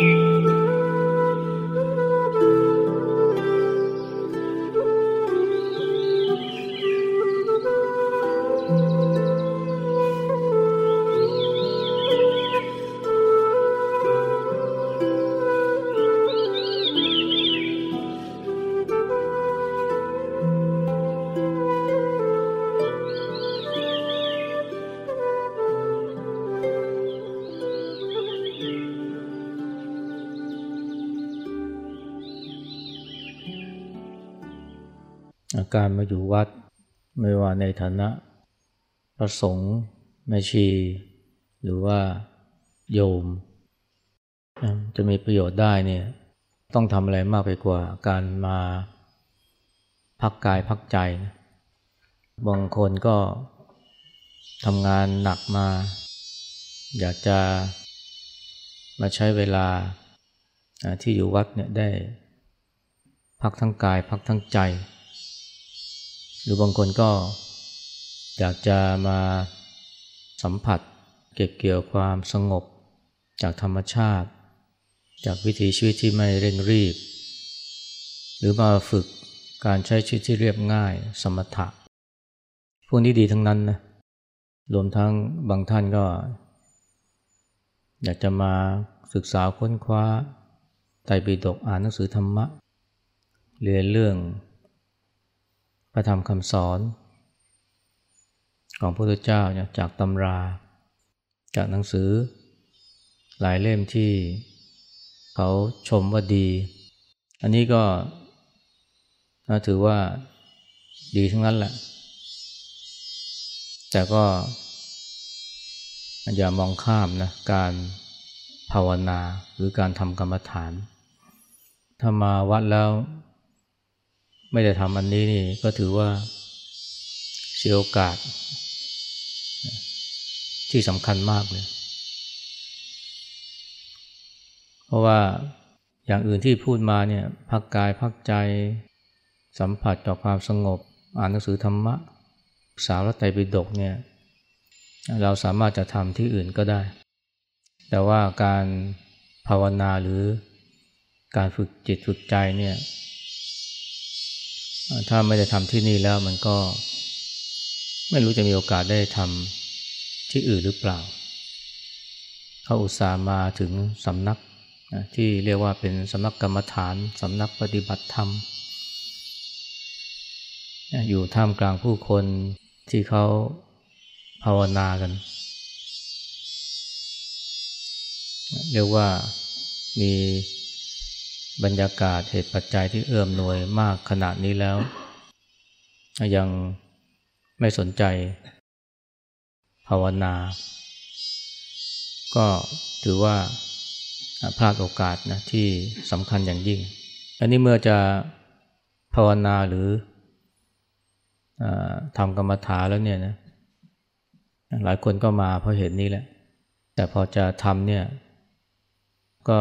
you. การมาอยู่วัด ไม่ว่าในฐานะพระสงฆ์แม่ชี หรือว่าโยม จะมีประโยชน์ได้เนี่ยต้องทำอะไรมากไปกว่าการมาพักกายพักใจนะบางคนก็ทำงานหนักมา อยากจะมาใช้เวลาที่อยู่วัดเนี่ยได้ พักทั้งกายพักทั้งใจ หรือบางคนก็อยากจะมาสัมผัส เก็บเกี่ยวความสงบ จากธรรมชาติ จากวิถีชีวิตที่ไม่เร่งรีบ หรือมาฝึกการใช้ชีวิตที่เรียบง่ายสมถะพวกนี้ดีทั้งนั้นนะรวมทั้งบางท่านก็ อยากจะมาศึกษาค้นคว้าไตรปิฎกอ่านหนังสือธรรมะ เรียนเรื่อง พระธรรมคำสอน ของพระพุทธเจ้าเนี่ยจากตำรา จากหนังสือ หลายเล่มที่เขาชมว่าดี อันนี้ก็ถือว่าดีทั้งนั้นแหละ แต่ก็อย่ามองข้ามนะการภาวนาหรือการทำกรรมฐาน ถ้ามาวัดแล้ว ไม่ได้ทำอันนี้นี่ก็ถือว่าเสียโอกาส ที่สำคัญมากเลย เพราะว่าอย่างอื่นที่พูดมาเนี่ยพักกายพักใจสัมผัสต่อความสงบ อ่านหนังสือธรรมะสาวรตไตรปิฎกเนี่ยเราสามารถจะทำที่อื่นก็ได้ แต่ว่าการภาวนาหรือการฝึกจิตฝึกใจเนี่ย ถ้าไม่ได้ทำที่นี่แล้วมันก็ ไม่รู้จะมีโอกาสได้ทำที่อื่นหรือเปล่า เขาอุตส่าห์มาถึงสำนักที่เรียกว่าเป็นสำนักกรรมฐานสำนักปฏิบัติธรรม อยู่ท่ามกลางผู้คนที่เขาภาวนากัน เรียกว่ามี บรรยากาศเหตุปัจจัยที่เอื้อมหน่วยมากขนาดนี้แล้ว ยังไม่สนใจ ภาวนา ก็ถือว่าพลาดโอกาสนะที่สำคัญอย่างยิ่ง อันนี้เมื่อจะภาวนาหรืออทำกรรมฐานแล้วเนี่ยนะหลายคนก็มาเพราะเหตุนี้แหละ แต่พอจะทำเนี่ย ก็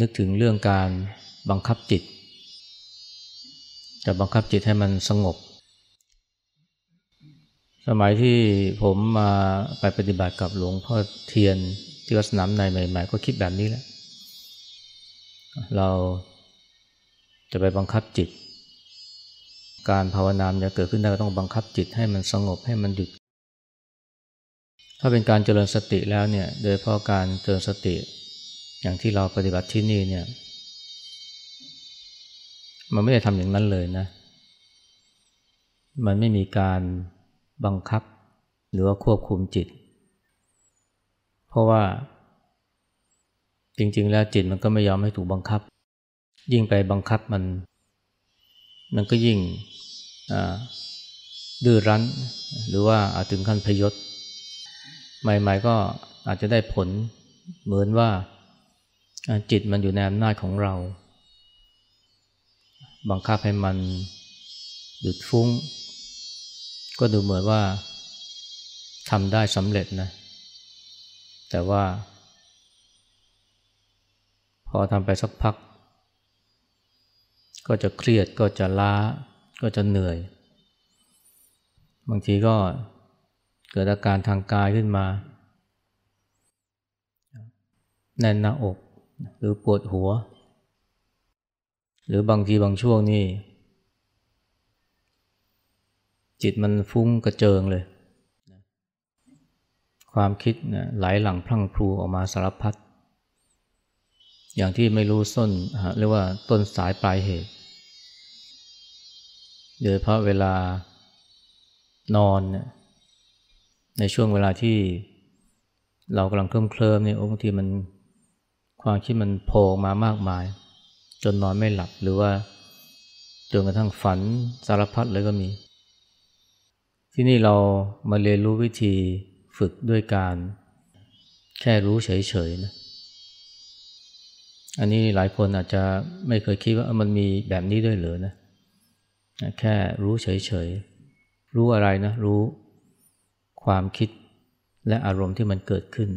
นึกถึงเรื่องการบังคับจิต จะบังคับจิตให้มันสงบ สมัยที่ผมมาไปปฏิบัติกับหลวงพ่อเทียนที่วัดสนามในใหม่ ๆ ก็คิดแบบนี้แหละ เราจะไปบังคับจิต การภาวนาจะเกิดขึ้นได้ก็ต้องบังคับจิตให้มันสงบให้มันหยุด ถ้าเป็นการเจริญสติแล้วเนี่ย โดยเพราะการเจริญสติ อย่างที่เราปฏิบัติที่นี่เนี่ย มันไม่ได้ทำอย่างนั้นเลยนะ มันไม่มีการบังคับหรือว่าควบคุมจิต เพราะว่าจริง ๆ แล้วจิตมันก็ไม่ยอมให้ถูกบังคับ ยิ่งไปบังคับมัน มันก็ยิ่งดื้อรั้น หรือว่าอาจถึงขั้นพยศ ใหม่ ๆ ก็อาจจะได้ผลเหมือนว่า จิตมันอยู่ในอำนาจของเรา บังคับให้มันหยุดฟุ้ง ก็ดูเหมือนว่าทำได้สำเร็จนะ แต่ว่า พอทำไปสักพัก ก็จะเครียดก็จะล้า ก็จะเหนื่อย บางทีก็เกิดอาการทางกายขึ้นมา แน่นหน้าอก หรือปวดหัว หรือบางทีบางช่วงนี่ จิตมันฟุ้งกระเจิงเลย ความคิดนะไหลหลังพลั่งพลูออกมาสารพัดอย่างที่ไม่รู้ส้นเรียกว่าต้นสายปลายเหตุโดยเพราะเวลานอนเนี่ยในช่วงเวลาที่เรากำลังเคลิ้มเคลิมเนี่ยบางทีมัน ความคิดมันโผล่มามากมาย จนนอนไม่หลับหรือว่าจนกระทั่งฝันสารพัดเลยก็มี ที่นี่เรามาเรียนรู้วิธีฝึกด้วยการแค่รู้เฉยๆนะอันนี้หลายคนอาจจะไม่เคยคิดว่ามันมีแบบนี้ด้วยเหรอนะแค่รู้เฉยๆรู้อะไรนะ รู้ความคิดและอารมณ์ที่มันเกิดขึ้น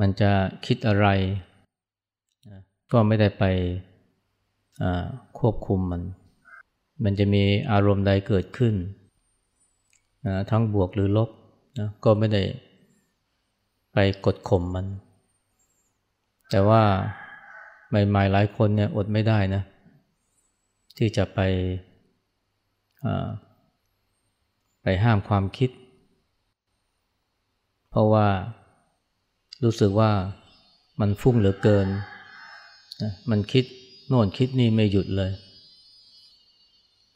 มันจะคิดอะไร ก็ไม่ได้ไปควบคุมมัน มันจะมีอารมณ์ใดเกิดขึ้น ทั้งบวกหรือลบนะก็ไม่ได้ไปกดข่มมัน แต่ว่าใหม่ๆหลายคนเนี่ยอดไม่ได้นะ ที่จะไปไปห้ามความคิด เพราะว่า รู้สึกว่ามันฟุ้งเหลือเกิน มันคิดโน่นคิดนี่ไม่หยุดเลย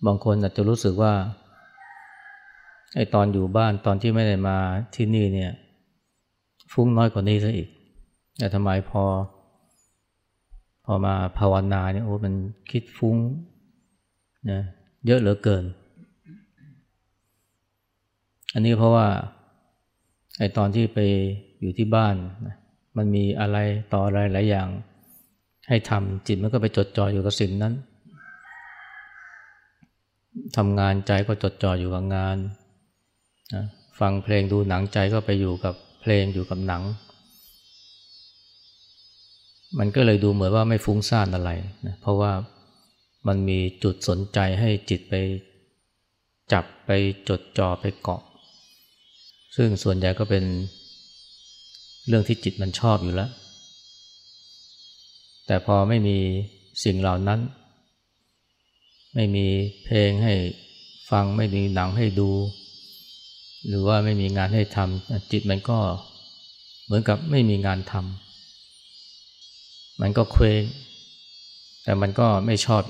บางคนอาจจะรู้สึกว่าไอตอนอยู่บ้านตอนที่ไม่ได้มาที่นี่เนี่ย ฟุ้งน้อยกว่านี้ซะอีก แต่ทำไมพอ พอมาภาวนาเนี่ยโอ้มันคิดฟุ้งนะเยอะเหลือเกิน อันนี้เพราะว่า ไอตอนที่ไปอยู่ที่บ้านนะมันมีอะไรต่ออะไรหลายอย่าง ให้ทำจิตมันก็ไปจดจ่ออยู่กับสิ่งนั้นทำงานใจก็จดจ่ออยู่กับงานนะฟังเพลงดูหนังใจก็ไปอยู่กับเพลงอยู่กับหนัง มันก็เลยดูเหมือนว่าไม่ฟุ้งซ่านอะไรนะเพราะว่ามันมีจุดสนใจให้จิตไปจับไปจดจ่อไปเกาะ ซึ่งส่วนใหญ่ก็เป็นเรื่องที่จิตมันชอบอยู่แล้ว แต่พอไม่มีสิ่งเหล่านั้น ไม่มีเพลงให้ฟังไม่มีหนังให้ดู หรือว่าไม่มีงานให้ทำจิตมันก็เหมือนกับไม่มีงานทำมันก็เคว้งแต่มันก็ไม่ชอบ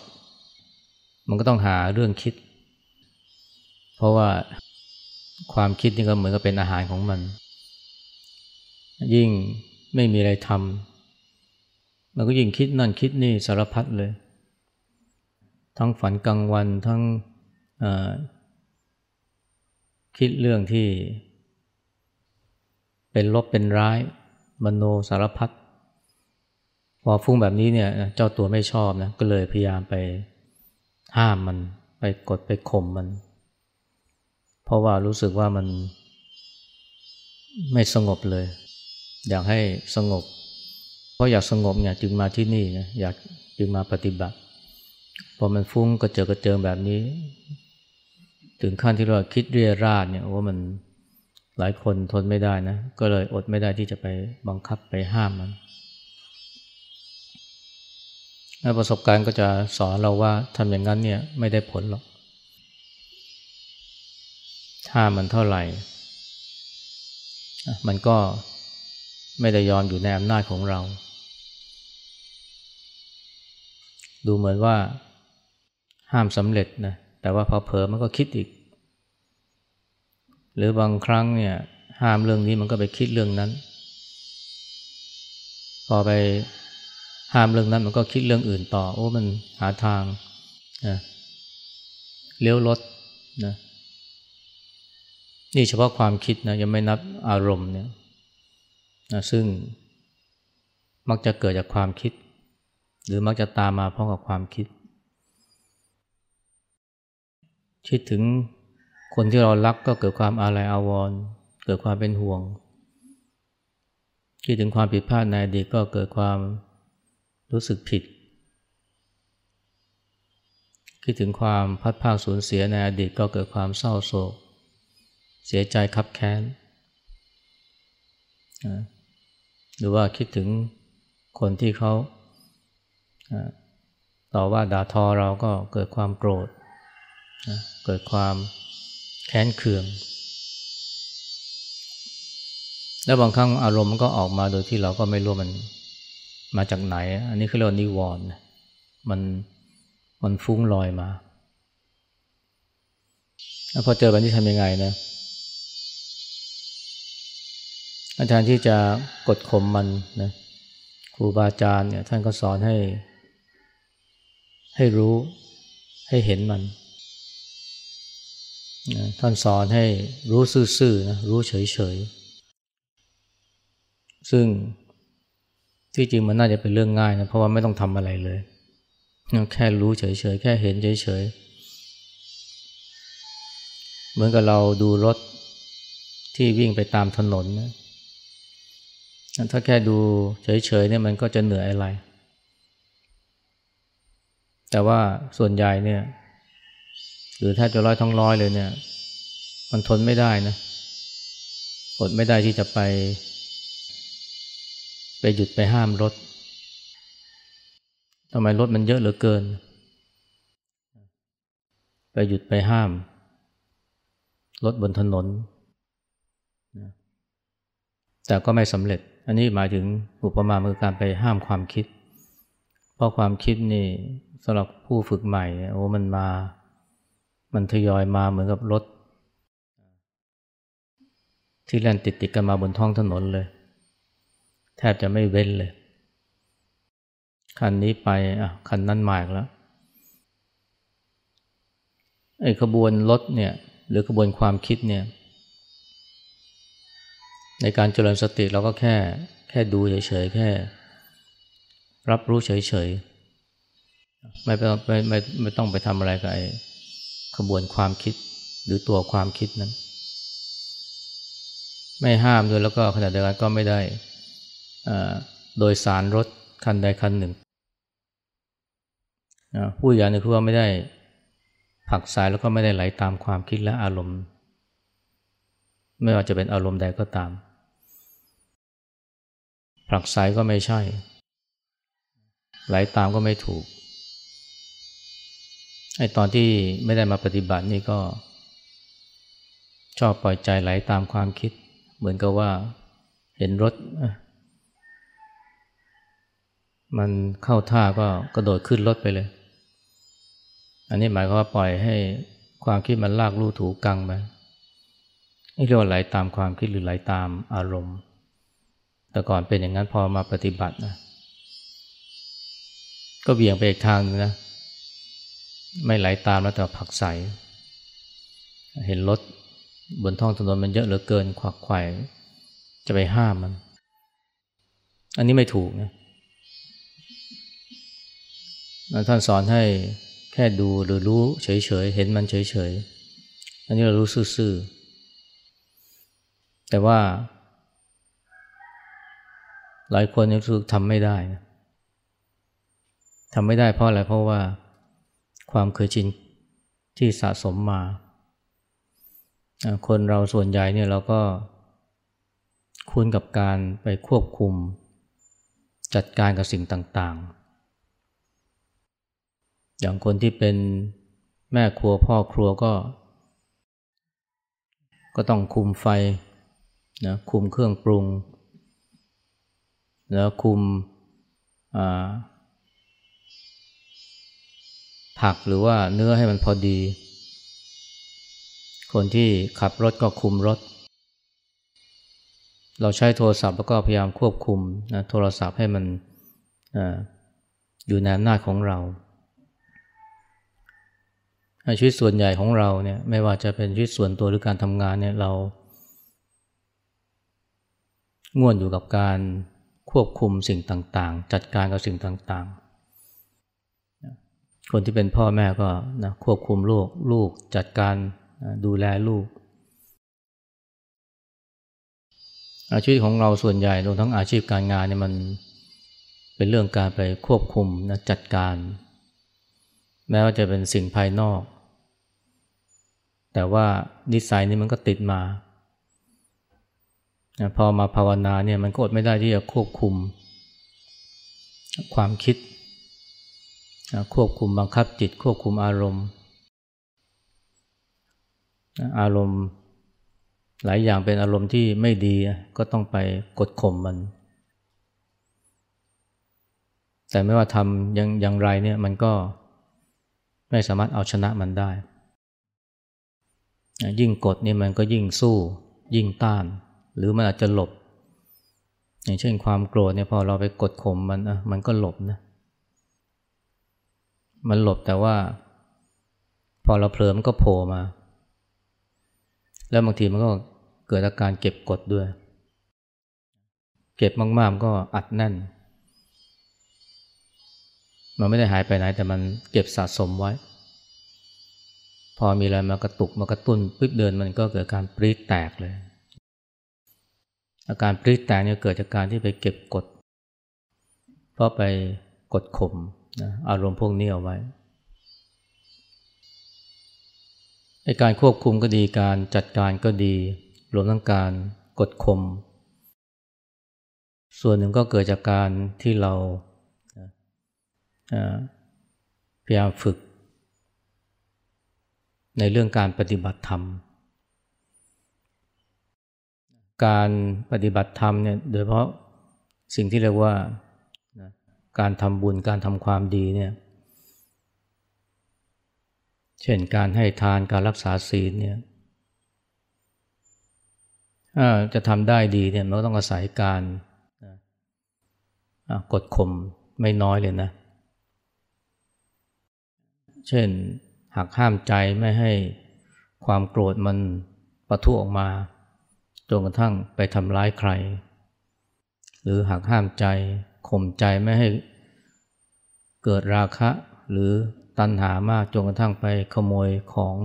มันก็ต้องหาเรื่องคิด เพราะว่า ความคิดนี่ก็เหมือนกับเป็นอาหารของมัน ยิ่งไม่มีอะไรทำมันก็ยิ่งคิดนั่นคิดนี่สารพัดเลย ทั้งฝันกลางวันทั้งคิดเรื่องที่ เป็นลบเป็นร้าย มโนสารพัดพอฟุ้งแบบนี้เนี่ยเจ้าตัวไม่ชอบนะก็เลยพยายามไปห้ามมัน ไปกดไปข่มมัน ราะว่ารู้สึกว่ามันไม่สงบเลย อยากให้สงบ เพราะอยากสงบเนี่ยจึงมาที่นี่นะอยากจึงมาปฏิบัติพอมันฟุ้งกระเจิดกระเจิงแบบนี้ ถึงขั้นที่เราคิดเรียราดเนี่ยว่ามันหลายคนทนไม่ได้นะก็เลยอดไม่ได้ที่จะไปบังคับไปห้ามมันประสบการณ์ก็จะสอนเราว่าทำอย่างนั้นเนี่ยไม่ได้ผลหรอก ถ้ามันเท่าไหร่ มันก็ไม่ได้ยอมอยู่ในอำนาจของเรา ดูเหมือนว่าห้ามสำเร็จนะ แต่ว่าพอเผลอมันก็คิดอีก หรือบางครั้งเนี่ยห้ามเรื่องนี้มันก็ไปคิดเรื่องนั้น พอไปห้ามเรื่องนั้นมันก็คิดเรื่องอื่นต่อ โอ้มันหาทางนะเลี้ยวรถนะ นี่เฉพาะความคิดนะยังไม่นับอารมณ์เนี่ยนะซึ่งมักจะเกิดจากความคิด หรือมักจะตามมาพร้อมกับความคิด คิดถึงคนที่เรารักก็เกิดความอาลัยอาวรณ์เกิดความเป็นห่วง คิดถึงความผิดพลาดในอดีตก็เกิดความรู้สึกผิด คิดถึงความพัดภาคสูญเสียในอดีตก็เกิดความเศร้าโศก เสียใจคับแค้น หรือว่าคิดถึงคนที่เขาต่อว่าด่าทอเราก็เกิดความโกรธ เกิดความแค้นเคือง แล้วบางครั้งอารมณ์มันก็ออกมาโดยที่เราก็ไม่รู้มันมาจากไหน อันนี้เขาเรียกว่านิวรณ์มันมันฟุ้งลอยมา แล้วพอเจอแบบนี้ทำยังไงนะ อาจารย์ที่จะกดข่มมันนะครูบาอาจารย์เนี่ยท่านก็สอนให้ ให้รู้ให้เห็นมันนะท่านสอนให้รู้ซื่อๆนะรู้เฉยๆ ซึ่งที่จริงมันน่าจะเป็นเรื่องง่ายนะเพราะว่าไม่ต้องทำอะไรเลยแค่รู้เฉยๆ แค่เห็นเฉยๆ เหมือนกับเราดูรถที่วิ่งไปตามถนนนะ ถ้าแค่ดูเฉยๆเนี่ยมันก็จะเหนื่อยอะไร แต่ว่าส่วนใหญ่เนี่ย หรือถ้าจะร้อยทั้งร้อยเลยเนี่ย มันทนไม่ได้นะอดไม่ได้ที่จะไป ไปหยุดไปห้ามรถทำไมรถมันเยอะเหลือเกิน ไปหยุดไปห้าม รถบนถนน แต่ก็ไม่สำเร็จ อันนี้หมายถึงอุปมาคือการไปห้ามความคิด เพราะความคิดนี่สำหรับผู้ฝึกใหม่โอ้มันมา มันทยอยมาเหมือนกับรถ ที่แล่นติดติดกันมาบนท้องถนนเลย แทบจะไม่เว้นเลย คันนี้ไปอะคันนั้นมาอีกแล้วไอ้ขบวนรถเนี่ย หรือขบวนความคิดเนี่ย ในการเจริญสติเราก็แค่แค่ดูเฉยๆแค่ รับรู้เฉยๆไม่ต้องไม่ไม่ไม่ต้องไปทำอะไรกับไอ้ขบวนความคิดหรือตัวความคิดนั้น ไม่ห้ามด้วยแล้วก็ขณะเดียวกันก็ไม่ได้โดยสารรถคันใดคันหนึ่งผู้อย่างนึงคือว่าไม่ได้ผักสายแล้วก็ไม่ได้ไหลตามความคิดและอารมณ์ ไม่ว่าจะเป็นอารมณ์ใดก็ตาม ผลักไสก็ไม่ใช่ ไหลตามก็ไม่ถูก ไอตอนที่ไม่ได้มาปฏิบัตินี่ก็ ชอบปล่อยใจไหลตามความคิด เหมือนกับว่าเห็นรถ มันเข้าท่าก็กระโดดขึ้นรถไปเลย อันนี้หมายความว่าปล่อยให้ความคิดมันลากลู่ถูกังไปนี่เรียกว่าไหลตามความคิดหรือไหลตามอารมณ์ แต่ก่อนเป็นอย่างนั้นพอมาปฏิบัตินะก็เบี่ยงไปอีกทางนึงนะ ไม่ไหลตามแล้วแต่ผักใส เห็นรถบนท้องถนนมันเยอะเหลือเกินขวักไขว่จะไปห้ามมัน อันนี้ไม่ถูกนะท่านสอนให้แค่ดูหรือรู้เฉยๆ เห็นมันเฉยๆ อันนี้เรารู้ซื่อๆ แต่ว่า หลายคนยังรู้สึกทำไม่ได้นะทำไม่ได้เพราะอะไรเพราะว่าความเคยชินที่สะสมมา คนเราส่วนใหญ่เนี่ยเราก็คุ้นกับการไปควบคุม จัดการกับสิ่งต่างๆ อย่างคนที่เป็นแม่ครัวพ่อครัวก็ ก็ต้องคุมไฟนะคุมเครื่องปรุง แล้วคุมผักหรือว่าเนื้อให้มันพอดี คนที่ขับรถก็คุมรถ เราใช้โทรศัพท์แล้วก็พยายามควบคุมนะโทรศัพท์ให้มันออยู่ในอำนาจของเราชีวิตส่วนใหญ่ของเราเนี่ยไม่ว่าจะเป็นชีวิตส่วนตัวหรือการทำงานเนี่ยเราง่วนอยู่กับการ ควบคุมสิ่งต่างๆ จัดการกับสิ่งต่างๆ คนที่เป็นพ่อแม่ก็นะควบคุมลูกลูกจัดการดูแลลูก อาชีพของเราส่วนใหญ่รวมทั้งอาชีพการงานเนี่ยมันเป็นเรื่องการไปควบคุมนะจัดการ แม้ว่าจะเป็นสิ่งภายนอก แต่ว่านิสัยนี้มันก็ติดมา พอมาภาวนาเนี่ยมันก็อดไม่ได้ที่จะควบคุม ความคิดควบคุมบังคับจิต ควบคุมอารมณ์อารมณ์หลายอย่างเป็นอารมณ์ที่ไม่ดีก็ต้องไปกดข่มมัน แต่ไม่ว่าทำยังอย่างไรเนี่ยมันก็ไม่สามารถเอาชนะมันได้ ยิ่งกดนี่มันก็ยิ่งสู้ ยิ่งต้าน หรือมันอาจจะหลบ อย่างเช่นความโกรธเนี่ยพอเราไปกดข่มมันอะมันก็หลบนะ มันหลบแต่ว่า พอเราเผลอมันก็โผล่มา แล้วบางทีมันก็เกิดอาการเก็บกดด้วย เก็บมากๆก็อัดแน่น มันไม่ได้หายไปไหน แต่มันเก็บสะสมไว้พอมีอะไรมากระตุกมากระตุ้นปึ๊บเดินมันก็เกิดการปรีดแตกเลย อาการปรีดแตกเนี่ยเกิดจากการที่ไปเก็บกด เพราะไปกดข่มนะอารมณ์พวกนี้เอาไว้ในการควบคุมก็ดีการจัดการก็ดี รวมทั้งการกดข่มส่วนหนึ่งก็เกิดจากการที่เราพยายามฝึก ในเรื่องการปฏิบัติธรรม การปฏิบัติธรรมเนี่ยโดยเพราะสิ่งที่เรียกว่าการทำบุญการทำความดีเนี่ยเช่นการให้ทานการรักษาศีลเนี่ยจะทำได้ดีเนี่ยมันก็ต้องอาศัยการกดข่มไม่น้อยเลยนะ เช่นหักห้ามใจไม่ให้ความโกรธมันประทุออกมา จนกระทั่งไปทำร้ายใคร หรือหักห้ามใจข่มใจไม่ให้เกิดราคะ หรือตัณหามากจนกระทั่งไปขโมยของ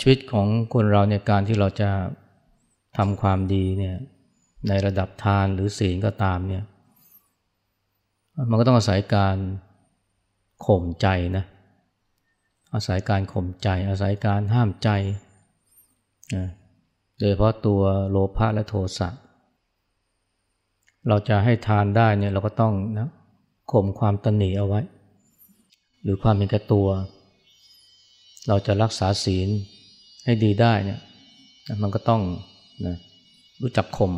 ชีวิตของคนเราเนี่ยการที่เราจะทำความดีเนี่ยในระดับทานหรือศีลก็ตามเนี่ยมันก็ต้องอาศัยการข่มใจนะอาศัยการข่มใจ อาศัยการห้ามใจ โดยเพราะตัวโลภะและโทสะเราจะให้ทานได้เนี่ยเราก็ต้องนะข่มความตนหนีเอาไว้ หรือความเป็นแก่ตัว เราจะรักษาศีลให้ดีได้เนี่ยมันก็ต้องนะรู้จักข่ม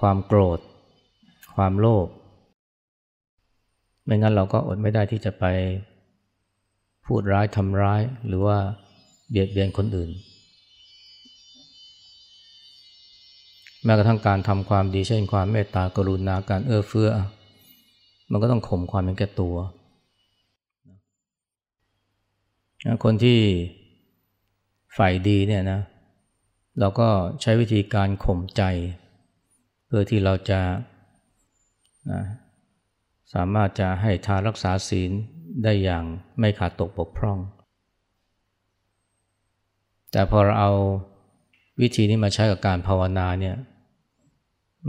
ความโกรธ ความโลภไม่งั้นเราก็อดไม่ได้ที่จะไปพูดร้ายทำร้ายหรือว่า เบียดเบียนคนอื่น แม้กระทั่งการทำความดีเช่นความเมตตากรุณาการเอื้อเฟื้อ มันก็ต้องข่มความเป็นแก่ตัว คนที่ฝ่ายดีเนี่ยนะเราก็ใช้วิธีการข่มใจ เพื่อที่เราจะนะสามารถจะให้ทานรักษาศีลได้อย่างไม่ขาดตกบกพร่อง แต่พอเราเอาวิธีนี้มาใช้กับการภาวนาเนี่ย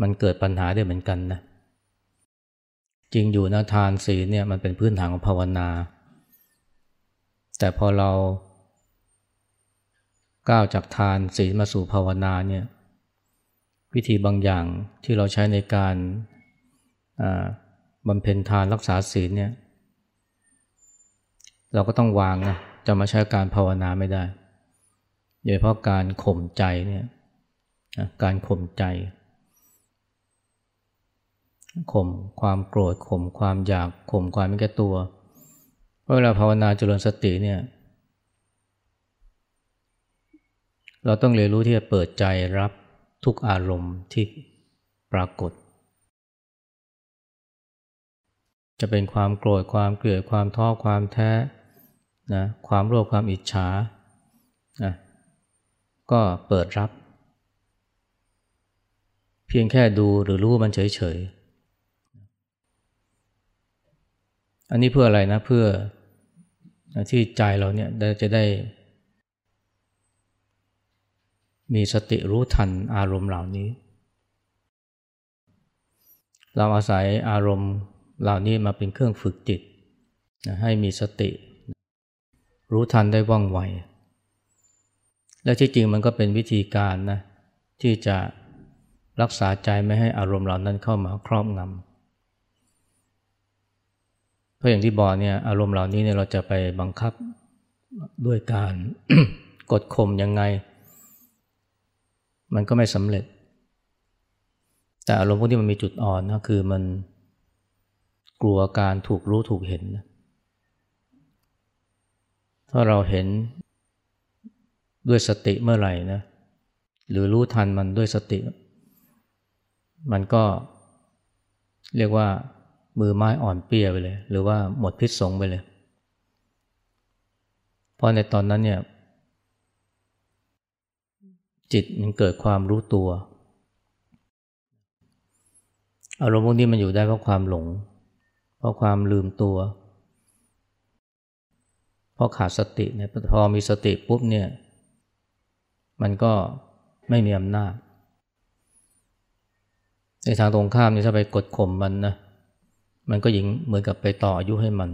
มันเกิดปัญหาได้เหมือนกันนะจริงอยู่นะทานศีลเนี่ยมันเป็นพื้นฐานของภาวนา แต่พอเราก้าวจากทานศีลมาสู่ภาวนาเนี่ยวิธีบางอย่างที่เราใช้ในการบำเพ็ญทานรักษาศีลเนี่ยเราก็ต้องวางนะจะมาใช้การภาวนาไม่ได้ โดยเฉพาะการข่มใจเนี่ยการข่มใจข่มความโกรธข่มความอยากข่มความไม่แก่ตัวเวลาภาวนาเจริญสติเนี่ย เราต้องเรียนรู้ที่จะเปิดใจรับทุกอารมณ์ที่ปรากฏ จะเป็นความโกรธความเกลียดความท้อความแท้นะความโลภความอิจฉานะ ก็เปิดรับ เพียงแค่ดูหรือรู้มันเฉยๆ อันนี้เพื่ออะไรนะเพื่อที่ใจเราเนี่ยจะได้ มีสติรู้ทันอารมณ์เหล่านี้ เราอาศัยอารมณ์เหล่านี้มาเป็นเครื่องฝึกจิตให้มีสติ รู้ทันได้ว่องไว และที่จริงมันก็เป็นวิธีการนะที่จะรักษาใจไม่ให้อารมณ์เหล่านั้นเข้ามาครอบงำเพราะอย่างที่บอกเนี่ยอารมณ์เหล่านี้เนี่ยเราจะไปบังคับด้วยการกดข่มยังไง มันก็ไม่สำเร็จ แต่อารมณ์พวกที่มันมีจุดอ่อนนะคือมันกลัวการถูกรู้ถูกเห็น ถ้าเราเห็น ด้วยสติเมื่อไหร่นะหรือรู้ทันมันด้วยสติ มันก็เรียกว่ามือไม้อ่อนเปียไปเลย หรือว่าหมดพิษสงไปเลย เพราะในตอนนั้นเนี่ย จิตมันเกิดความรู้ตัว อารมณ์พวกนี้มันอยู่ได้เพราะความหลง เพราะความลืมตัว เพราะขาดสติเนี่ยพอมีสติปุ๊บเนี่ย มันก็ไม่มีอำนาจ ในทางตรงข้ามนี่ถ้าไปกดข่มมันนะมันก็ยิงเหมือนกับไปต่ออายุให้มัน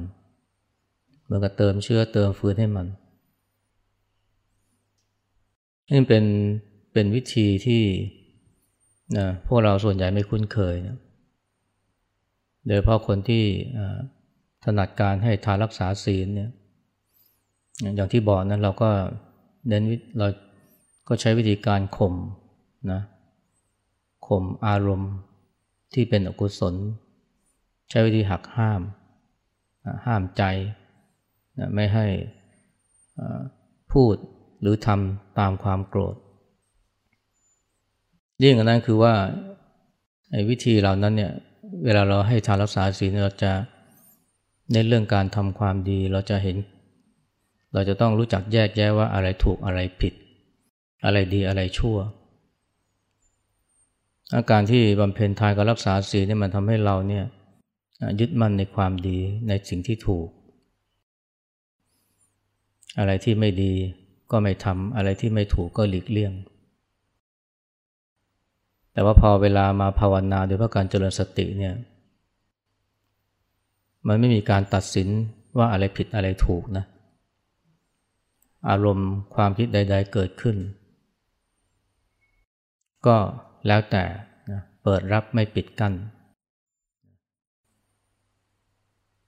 เหมือนกับเติมเชื้อเติมฟื้นให้มันนี่เป็นเป็นวิธีที่นะพวกเราส่วนใหญ่ไม่คุ้นเคยนะโดยเพราะคนที่ถนัดการให้ทานรักษาศีลเนี่ยอย่างที่บอกนั้นเราก็เน้นเรา ก็ใช้วิธีการข่มนะข่มอารมณ์ที่เป็นอกุศล ใช้วิธีหักห้ามห้ามใจนะไม่ให้พูดหรือทำตามความโกรธยิ่งกว่านั้นคือว่าไอ้วิธีเหล่านั้นเนี่ยเวลาเราให้ทานรักษาศีลเราจะในเรื่องการทำความดีเราจะเห็น เราจะต้องรู้จักแยกแยะว่าอะไรถูกอะไรผิด อะไรดีอะไรชั่ว อาการที่บำเพ็ญทานกับรักษาศีลนี่มันทำให้เราเนี่ยยึดมั่นในความดีในสิ่งที่ถูก อะไรที่ไม่ดีก็ไม่ทำอะไรที่ไม่ถูกก็หลีกเลี่ยง แต่ว่าพอเวลามาภาวนาโดยเพราะการเจริญสติเนี่ยมันไม่มีการตัดสินว่าอะไรผิดอะไรถูกนะ อารมณ์ความคิดใด ๆ เกิดขึ้น ก็แล้วแต่นะเปิดรับไม่ปิดกัน้น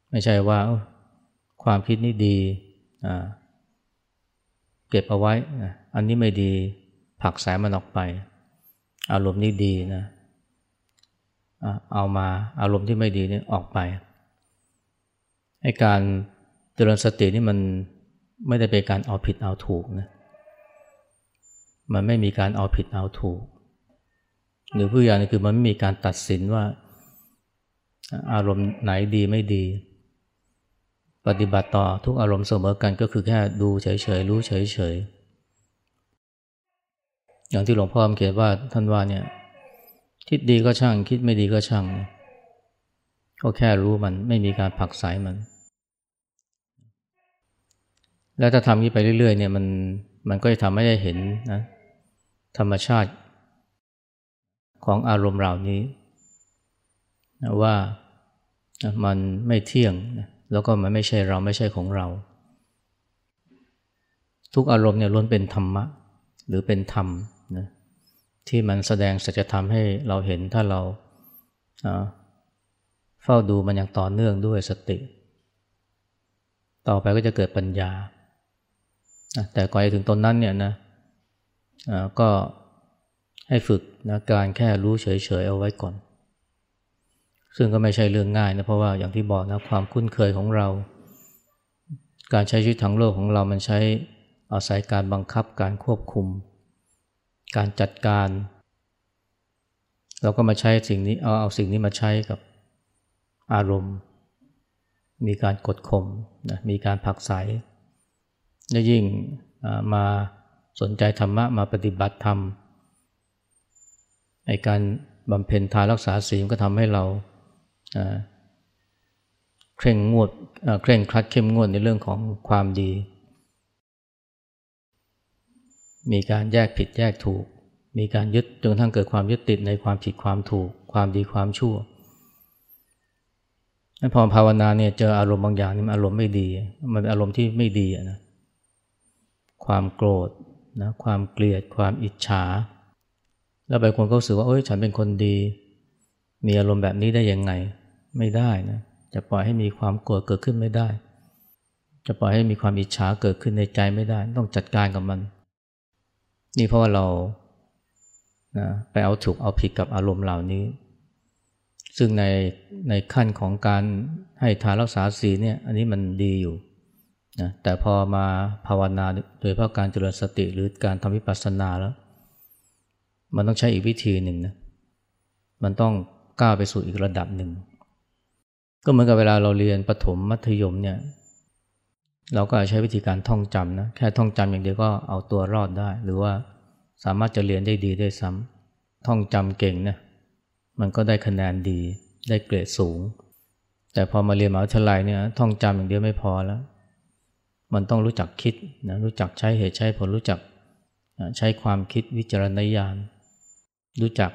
ไม่ใช่ว่าความคิดนี้ดีเก็บเอาไว้อันนี้ไม่ดีผักสายมันออกไป อารมณ์นี้ดีนะเอามาอารมณ์ที่ไม่ดีนี่ออกไปให้การเจริญสตินี่มันไม่ได้เป็นการเอาผิดเอาถูกนะมันไม่มีการเอาผิดเอาถูก หรือผู้อย่างนี่คือมันไม่มีการตัดสินว่า อารมณ์ไหนดีไม่ดี ปฏิบัติต่อทุกอารมณ์เสมอกันก็คือแค่ดูเฉยๆรู้เฉยๆอย่างที่หลวงพ่อเขียนว่าท่านว่าเนี่ยคิดดีก็ช่าง คิดไม่ดีก็ช่างก็แค่รู้มันไม่มีการผักสายมัน แล้วถ้าทำนี้ไปเรื่อยๆเนี่ยมันมันก็จะทำให้ได้เห็นนะธรรมชาติ ของอารมณ์เหล่านี้นะว่ามันไม่เที่ยงนะแล้วก็มันไม่ใช่เราไม่ใช่ของเรา ทุกอารมณ์เนี่ยล้วนเป็นธรรมะ หรือเป็นธรรมนะที่มันแสดงสัจธรรมให้เราเห็นถ้าเราเฝ้าดูมันอย่างต่อเนื่องด้วยสติ ต่อไปก็จะเกิดปัญญา แต่ก่อนจะถึงตอนนั้นเนี่ยนะก็ ให้ฝึกนะการแค่รู้เฉยๆเอาไว้ก่อน ซึ่งก็ไม่ใช่เรื่องง่ายนะเพราะว่าอย่างที่บอกนะความคุ้นเคยของเรา การใช้ชีวิตทางโลกของเรามันใช้อาศัยการบังคับการควบคุม การจัดการ เราก็มาใช้สิ่งนี้เอาเอาสิ่งนี้มาใช้กับอารมณ์ มีการกดข่มนะมีการผักใสและยิ่งมาสนใจธรรมะมาปฏิบัติธรรม ในการบำเพ็ญทานรักษาศีลก็ทำให้เราเคร่งงวดเคร่งครัดเข้มงวดในเรื่องของความดี มีการแยกผิดแยกถูก มีการยึดจนกระทั่งเกิดความยึดติดในความผิดความถูก ความดีความชั่วพอภาวนาเนี่ยเจออารมณ์บางอย่างนี่มันอารมณ์ไม่ดี มันเป็นอารมณ์ที่ไม่ดีนะความโกรธนะความเกลียด ความอิจฉา แล้วบางคนก็รู้สึกว่าเอ้ยฉันเป็นคนดี มีอารมณ์แบบนี้ได้ยังไง ไม่ได้นะจะปล่อยให้มีความโกรธเกิดขึ้นไม่ได้ จะปล่อยให้มีความอิจฉาเกิดขึ้นในใจไม่ได้ ต้องจัดการกับมัน นี่เพราะว่าเรานะไปเอาถูกเอาผิดกับอารมณ์เหล่านี้ ซึ่งในในขั้นของการให้ทานรักษาศีลเนี่ยอันนี้มันดีอยู่นะแต่พอมาภาวนาโดยเพราะการเจริญสติหรือการทำวิปัสสนาแล้ว มันต้องใช้อีกวิธีหนึ่งนะ มันต้องก้าวไปสู่อีกระดับหนึ่ง ก็เหมือนกับเวลาเราเรียนประถมมัธยมเนี่ย เราก็ใช้วิธีการท่องจำนะ แค่ท่องจำอย่างเดียวก็เอาตัวรอดได้ หรือว่าสามารถจะเรียนได้ดีได้ซ้ำท่องจำเก่งนะมันก็ได้คะแนนดีได้เกรดสูง แต่พอมาเรียนมหาวิทยาลัยเนี่ยท่องจำอย่างเดียวไม่พอแล้ว มันต้องรู้จักคิดนะรู้จักใช้เหตุใช้ผลรู้จักใช้ความคิดวิจารณญาณ รู้จัก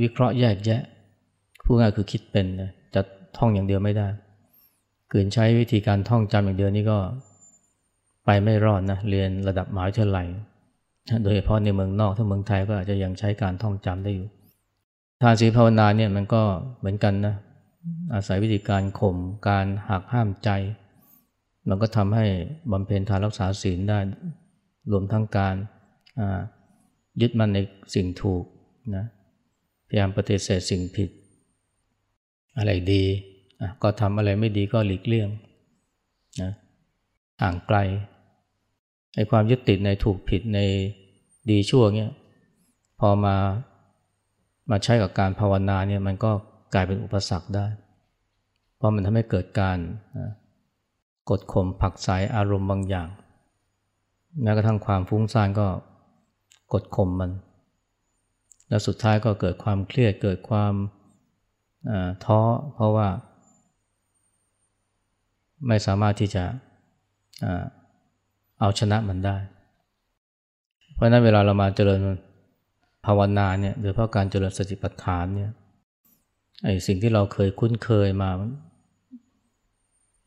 วิเคราะห์แยกแยะพูดง่ายคือคิดเป็นจะท่องอย่างเดียวไม่ได้ขืนใช้วิธีการท่องจำอย่างเดียวนี่ก็ไปไม่รอดนะเรียนระดับมหาวิทยาลัยโดยเฉพาะในเมืองนอกถ้าเมืองไทยก็อาจจะยังใช้การท่องจำได้อยู่ทานศีลภาวนาเนี่ยมันก็เหมือนกันนะอาศัยวิธีการข่มการหักห้ามใจ มันก็ทำให้บำเพ็ญทานรักษาศีลได้ รวมทั้งการ ยึดมั่นในสิ่งถูกนะพยายามปฏิเสธสิ่งผิด อะไรดีก็ทำอะไรไม่ดีก็หลีกเลี่ยงนะห่างไกลไอ้ความยึดติดในถูกผิดในดีชั่วเนี่ยพอมามาใช้กับการภาวนาเนี่ยมันก็กลายเป็นอุปสรรคได้ เพราะมันทำให้เกิดการกดข่มผักสายอารมณ์บางอย่างแม้กระทั่งความฟุ้งซ่านก็ กดข่มมัน แล้วสุดท้ายก็เกิดความเครียดเกิดความท้อเพราะว่า ไม่สามารถที่จะเอาชนะมันได้ เพราะนั้นเวลาเรามาเจริญภาวนาเนี่ยโดยเพราะการเจริญสติปัฏฐานเนี่ยไอ้สิ่งที่เราเคยคุ้นเคยมา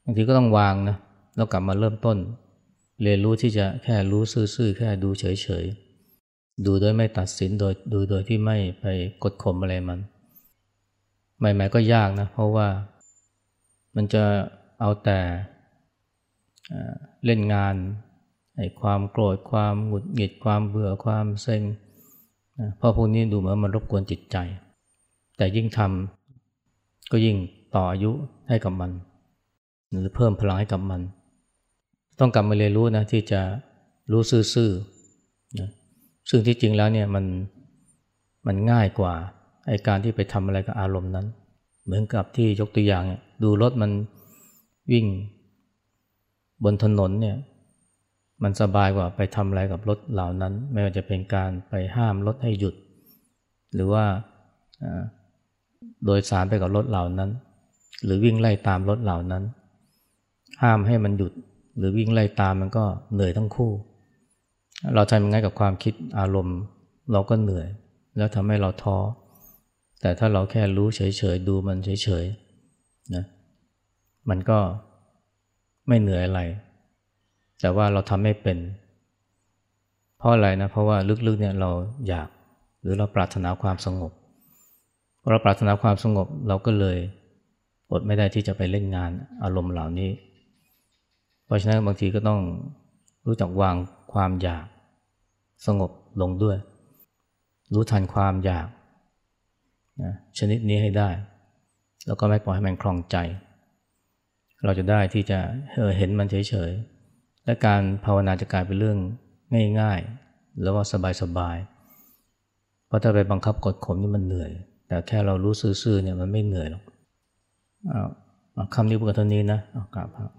บางทีก็ต้องวางนะแล้วกลับมาเริ่มต้น เรียนรู้ที่จะแค่รู้ซื่อๆแค่ดูเฉยๆ ดูโดยไม่ตัดสินโดยดูโดยที่ไม่ไปกดข่มอะไรมัน ใหม่ๆก็ยากนะ เพราะว่ามันจะเอาแต่เล่นงานไอ้ความโกรธความหงุดหงิดความเบื่อความเซ็งเพราะพวกนี้ดูเหมือนมันรบกวนจิตใจ แต่ยิ่งทำก็ยิ่งต่ออายุให้กับมัน หรือเพิ่มพลังให้กับมัน ต้องกลับมาเรียนรู้นะที่จะรู้ซื่อๆนะ ซึ่งที่จริงแล้วเนี่ยมันมันง่ายกว่าไอการที่ไปทำอะไรกับอารมณ์นั้น เหมือนกับที่ยกตัวอย่างดูรถมันวิ่ง บนถนนเนี่ยมันสบายกว่าไปทำอะไรกับรถเหล่านั้น ไม่ว่าจะเป็นการไปห้ามรถให้หยุด หรือว่าโดยสารไปกับรถเหล่านั้น หรือวิ่งไล่ตามรถเหล่านั้น ห้ามให้มันหยุด หรือวิ่งไล่ตามมันก็เหนื่อยทั้งคู่ เราทำยังไงกับความคิดอารมณ์ เราก็เหนื่อย แล้วทำให้เราท้อ แต่ถ้าเราแค่รู้เฉยๆดูมันเฉยๆนะมันก็ไม่เหนื่อยอะไร แต่ว่าเราทำไม่เป็น เพราะอะไรนะ เพราะว่าลึกๆเนี่ยเราอยากหรือเราปรารถนาความสงบพอเราปรารถนาความสงบเราก็เลยอดไม่ได้ที่จะไปเล่นงานอารมณ์เหล่านี้ เพราะฉะนั้นบางทีก็ต้อง รู้จักวางความอยาก สงบลงด้วย รู้ทันความอยากนะชนิดนี้ให้ได้ แล้วก็ไม่ปล่อยให้มันคลองใจ เราจะได้ที่จะเห็นมันเฉยๆ และการภาวนาจะกลายเป็นเรื่องง่ายๆ แล้วว่าสบายๆ เพราะถ้าไปบังคับกดข่มนี่มันเหนื่อย แต่แค่เรารู้ซื่อๆเนี่ยมันไม่เหนื่อยหรอกคำนี้พูดกันเท่านี้นะอากราบครับ